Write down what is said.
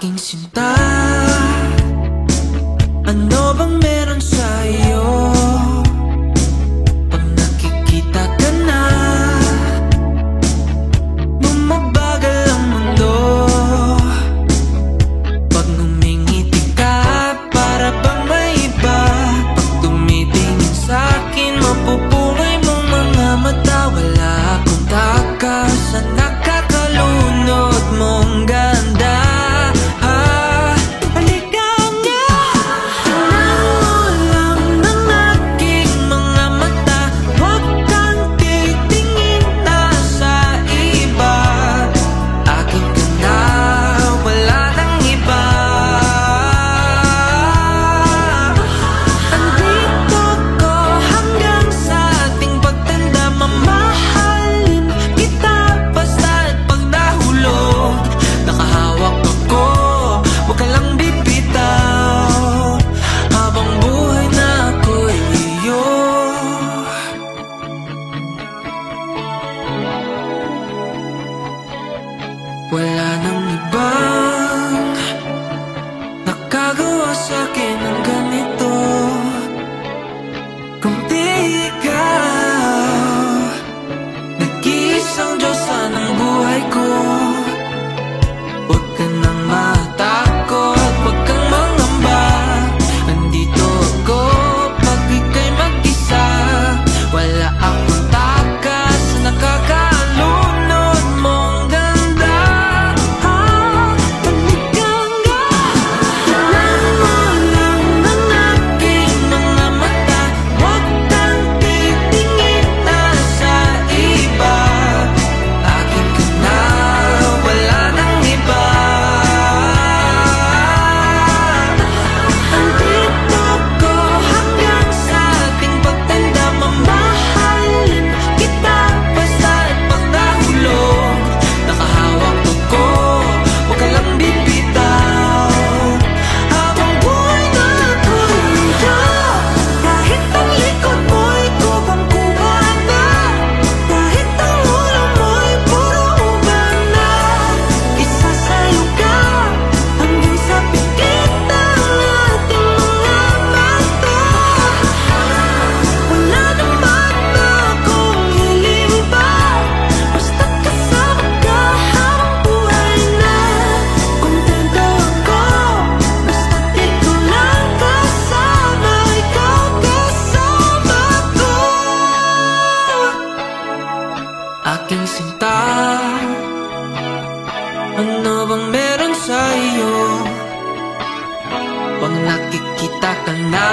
aking sinta. Ano bang meron sa bang meron sa'yo? Pag nakikita ka na